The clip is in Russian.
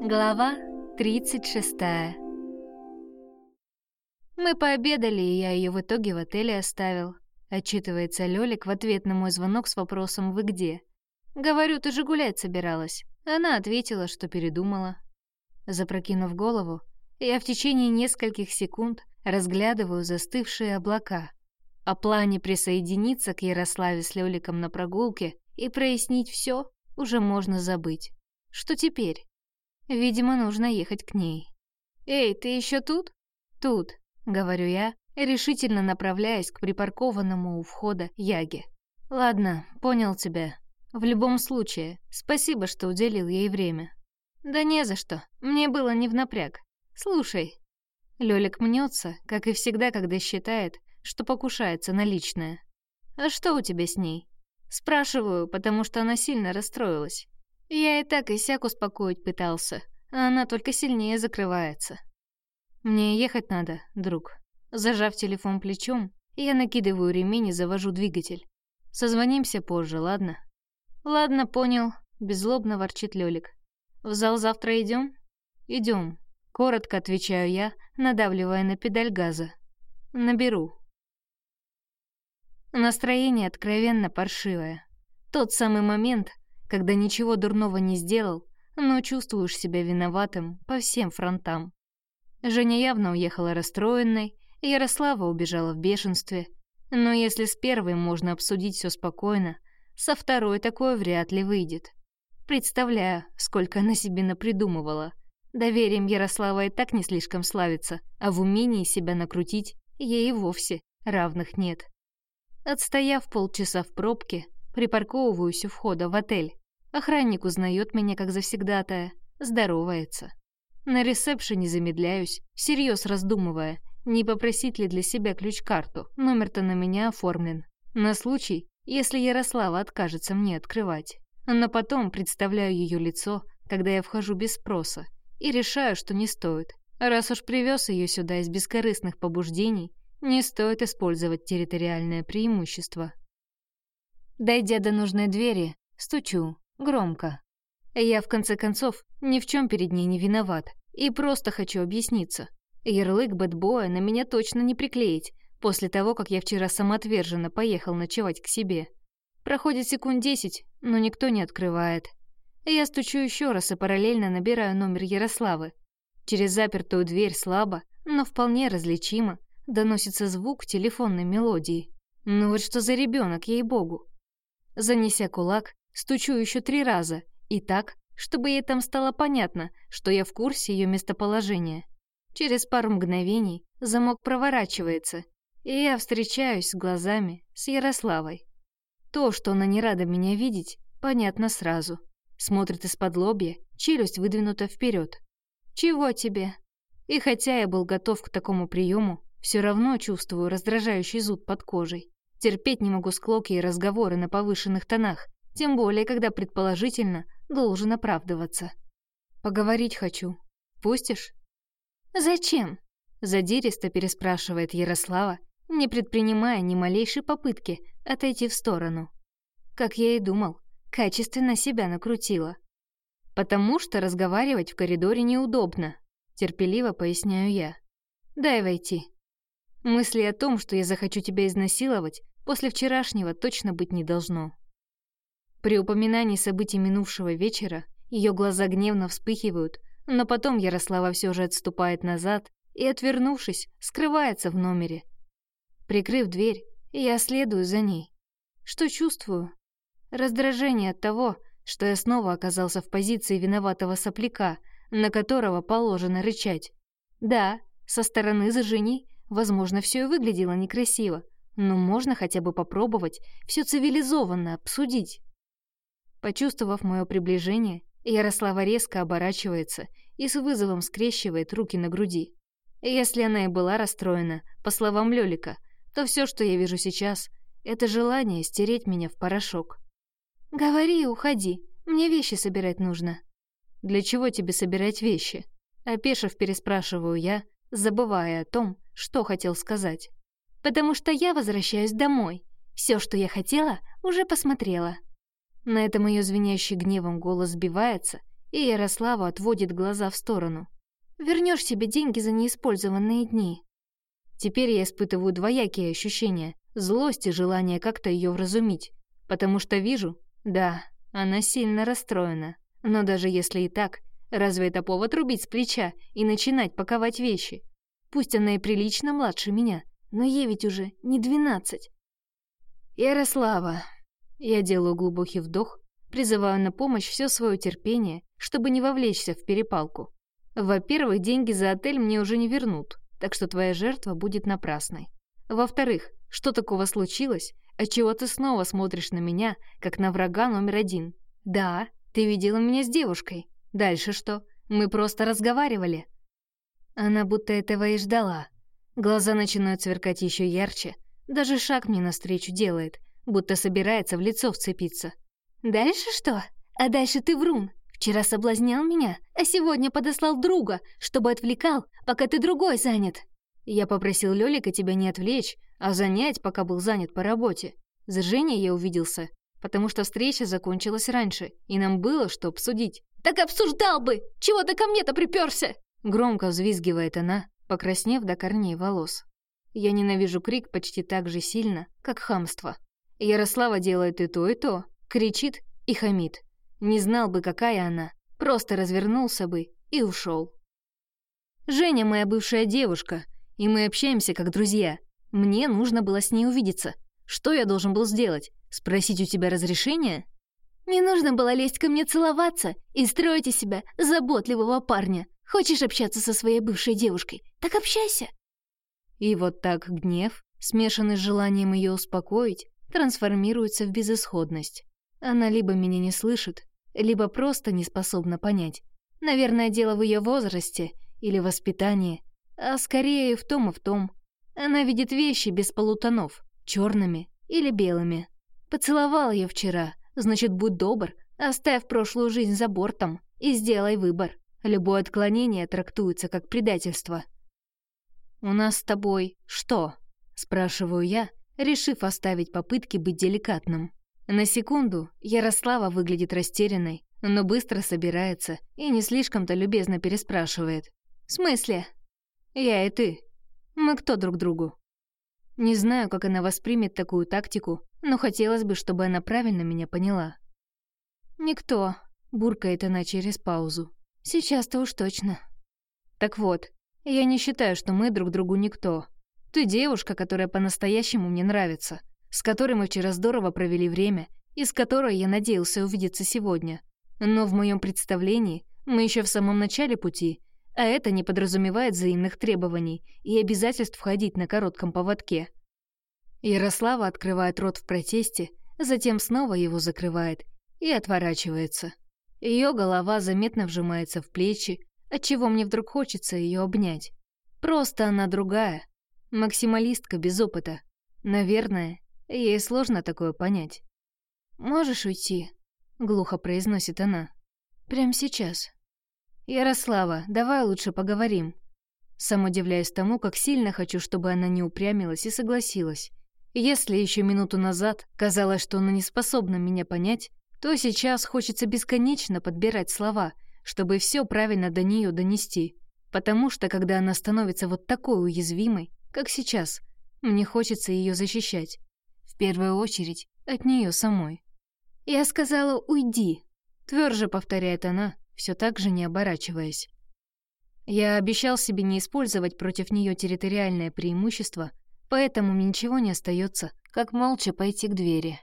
Глава 36 Мы пообедали, и я ее в итоге в отеле оставил. Отчитывается Лёлик в ответ на мой звонок с вопросом «Вы где?». Говорю, ты же гулять собиралась. Она ответила, что передумала. Запрокинув голову, я в течение нескольких секунд разглядываю застывшие облака. О плане присоединиться к Ярославе с Лёликом на прогулке и прояснить все уже можно забыть. Что теперь? Видимо, нужно ехать к ней. «Эй, ты еще тут?» «Тут», — говорю я, решительно направляясь к припаркованному у входа Яге. «Ладно, понял тебя. В любом случае, спасибо, что уделил ей время». «Да не за что, мне было не в напряг. Слушай». Лёлик мнется, как и всегда, когда считает, что покушается на личное. «А что у тебя с ней?» Спрашиваю, потому что она сильно расстроилась. Я и так и сяк успокоить пытался, а она только сильнее закрывается. Мне ехать надо, друг. Зажав телефон плечом, я накидываю ремень и завожу двигатель. Созвонимся позже, ладно? Ладно, понял, беззлобно ворчит Лёлик. В зал завтра идем? Идем. Коротко отвечаю я, надавливая на педаль газа. Наберу. Настроение откровенно паршивое. Тот самый момент, когда ничего дурного не сделал, но чувствуешь себя виноватым по всем фронтам. Женя явно уехала расстроенной, Ярослава убежала в бешенстве. Но если с первой можно обсудить все спокойно, со второй такое вряд ли выйдет. Представляю, сколько она себе напридумывала. Доверием Ярослава и так не слишком славится, а в умении себя накрутить ей и вовсе равных нет. Отстояв полчаса в пробке, припарковываюсь у входа в отель. Охранник узнает меня как завсегдатая, здоровается. На ресепшене замедляюсь, всерьез раздумывая, не попросить ли для себя ключ-карту, номер-то на меня оформлен. На случай, если Ярослава откажется мне открывать. Но потом представляю ее лицо, когда я вхожу без спроса, и решаю, что не стоит. Раз уж привез ее сюда из бескорыстных побуждений, не стоит использовать территориальное преимущество. Дойдя до нужной двери, стучу, Громко. Я, в конце концов, ни в чем перед ней не виноват и просто хочу объясниться. Ярлык бэтбоя на меня точно не приклеить после того, как я вчера самоотверженно поехал ночевать к себе. Проходит секунд десять, но никто не открывает. Я стучу еще раз и параллельно набираю номер Ярославы. Через запертую дверь слабо, но вполне различимо, доносится звук телефонной мелодии. Ну вот что за ребенок, ей-богу. Занеся кулак, Стучу еще три раза, и так, чтобы ей там стало понятно, что я в курсе ее местоположения. Через пару мгновений замок проворачивается, и я встречаюсь с глазами с Ярославой. То, что она не рада меня видеть, понятно сразу. Смотрит из-под лобья, челюсть выдвинута вперед. «Чего тебе?» И хотя я был готов к такому приему, все равно чувствую раздражающий зуд под кожей. Терпеть не могу склоки и разговоры на повышенных тонах, тем более, когда предположительно должен оправдываться. Поговорить хочу. Пустишь? Зачем? Задиристо переспрашивает Ярослава, не предпринимая ни малейшей попытки отойти в сторону. Как я и думал, качественно себя накрутила. Потому что разговаривать в коридоре неудобно, терпеливо поясняю я. Дай войти. Мысли о том, что я захочу тебя изнасиловать, после вчерашнего точно быть не должно. При упоминании событий минувшего вечера ее глаза гневно вспыхивают, но потом Ярослава все же отступает назад и, отвернувшись, скрывается в номере. Прикрыв дверь, я следую за ней. Что чувствую? Раздражение от того, что я снова оказался в позиции виноватого сопляка, на которого положено рычать. Да, со стороны за Жени, возможно, все и выглядело некрасиво, но можно хотя бы попробовать все цивилизованно обсудить. Почувствовав мое приближение, Ярослава резко оборачивается и с вызовом скрещивает руки на груди. Если она и была расстроена, по словам Лёлика, то все, что я вижу сейчас, это желание стереть меня в порошок. «Говори и уходи, мне вещи собирать нужно». «Для чего тебе собирать вещи?» Опешив, переспрашиваю я, забывая о том, что хотел сказать. «Потому что я возвращаюсь домой. Все, что я хотела, уже посмотрела». На этом ее звенящий гневом голос сбивается, и Ярослава отводит глаза в сторону. Вернешь себе деньги за неиспользованные дни. Теперь я испытываю двоякие ощущения — злость и желание как-то ее вразумить, потому что вижу, да, она сильно расстроена. Но даже если и так, разве это повод рубить с плеча и начинать паковать вещи? Пусть она и прилично младше меня, но ей ведь уже не двенадцать. Ярослава. Я делаю глубокий вдох, призываю на помощь все свое терпение, чтобы не вовлечься в перепалку. Во-первых, деньги за отель мне уже не вернут, так что твоя жертва будет напрасной. Во-вторых, что такого случилось, отчего ты снова смотришь на меня, как на врага номер один? Да, ты видела меня с девушкой. Дальше что? Мы просто разговаривали. Она будто этого и ждала. Глаза начинают сверкать еще ярче. Даже шаг мне навстречу делает, будто собирается в лицо вцепиться. «Дальше что? А дальше ты врун. Вчера соблазнял меня, а сегодня подослал друга, чтобы отвлекал, пока ты другой занят». Я попросил Лёлика тебя не отвлечь, а занять, пока был занят по работе. За Женей я увиделся, потому что встреча закончилась раньше, и нам было что обсудить. «Так обсуждал бы! Чего ты ко мне-то припёрся?» Громко взвизгивает она, покраснев до корней волос. Я ненавижу крик почти так же сильно, как хамство. Ярослава делает и то, и то, кричит и хамит. Не знал бы, какая она, просто развернулся бы и ушел. Женя моя бывшая девушка, и мы общаемся как друзья. Мне нужно было с ней увидеться. Что я должен был сделать? Спросить у тебя разрешения? Не нужно было лезть ко мне целоваться и строить из себя заботливого парня. Хочешь общаться со своей бывшей девушкой? Так общайся. И вот так гнев, смешанный с желанием ее успокоить, трансформируется в безысходность. Она либо меня не слышит, либо просто не способна понять. Наверное, дело в ее возрасте или воспитании, а скорее в том и в том. Она видит вещи без полутонов, черными или белыми. Поцеловал ее вчера, Значит, будь добр, оставь прошлую жизнь за бортом и сделай выбор. Любое отклонение трактуется как предательство. «У нас с тобой что?» — спрашиваю я, решив оставить попытки быть деликатным. На секунду Ярослава выглядит растерянной, но быстро собирается и не слишком-то любезно переспрашивает. «В смысле?» «Я и ты. Мы кто друг другу?» Не знаю, как она воспримет такую тактику, но хотелось бы, чтобы она правильно меня поняла. «Никто», — буркает она через паузу. «Сейчас-то уж точно». «Так вот, я не считаю, что мы друг другу никто. Ты девушка, которая по-настоящему мне нравится, с которой мы вчера здорово провели время и с которой я надеялся увидеться сегодня. Но в моем представлении мы еще в самом начале пути, а это не подразумевает взаимных требований и обязательств ходить на коротком поводке. Ярослава открывает рот в протесте, затем снова его закрывает и отворачивается. Ее голова заметно вжимается в плечи, отчего мне вдруг хочется ее обнять. Просто она другая, максималистка без опыта. Наверное, ей сложно такое понять. «Можешь уйти?» — глухо произносит она. «Прямо сейчас». «Ярослава, давай лучше поговорим». Сам удивляюсь тому, как сильно хочу, чтобы она не упрямилась и согласилась. Если еще минуту назад казалось, что она не способна меня понять, то сейчас хочется бесконечно подбирать слова, чтобы все правильно до нее донести. Потому что, когда она становится вот такой уязвимой, как сейчас, мне хочется ее защищать. В первую очередь от нее самой. «Я сказала, уйди», — тверже повторяет она, все так же не оборачиваясь. Я обещал себе не использовать против нее территориальное преимущество, поэтому мне ничего не остается, как молча пойти к двери.